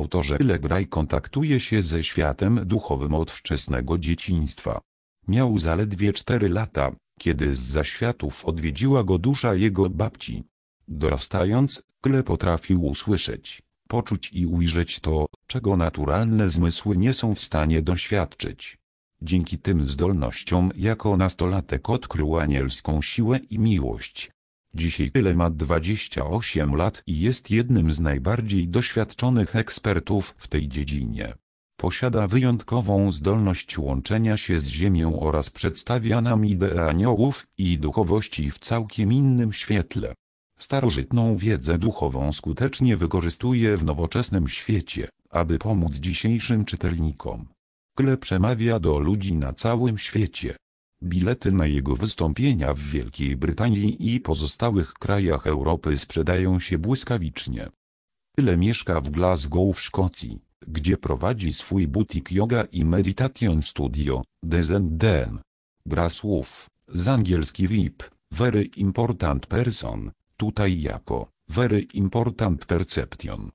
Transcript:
autorze Legraj kontaktuje się ze światem duchowym od wczesnego dzieciństwa. Miał zaledwie 4 lata, kiedy z zaświatów odwiedziła go dusza jego babci. Dorastając, Kle potrafił usłyszeć, poczuć i ujrzeć to, czego naturalne zmysły nie są w stanie doświadczyć. Dzięki tym zdolnościom jako nastolatek odkrył anielską siłę i miłość. Dzisiaj Kle ma 28 lat i jest jednym z najbardziej doświadczonych ekspertów w tej dziedzinie. Posiada wyjątkową zdolność łączenia się z Ziemią oraz przedstawia nam ideę aniołów i duchowości w całkiem innym świetle. Starożytną wiedzę duchową skutecznie wykorzystuje w nowoczesnym świecie, aby pomóc dzisiejszym czytelnikom. Kle przemawia do ludzi na całym świecie. Bilety na jego wystąpienia w Wielkiej Brytanii i pozostałych krajach Europy sprzedają się błyskawicznie. Kle mieszka w Glasgow w Szkocji, gdzie prowadzi swój butik yoga i meditation studio, DZN. Gra słów, z angielski VIP, Very Important Person, tutaj jako Very Important Perception.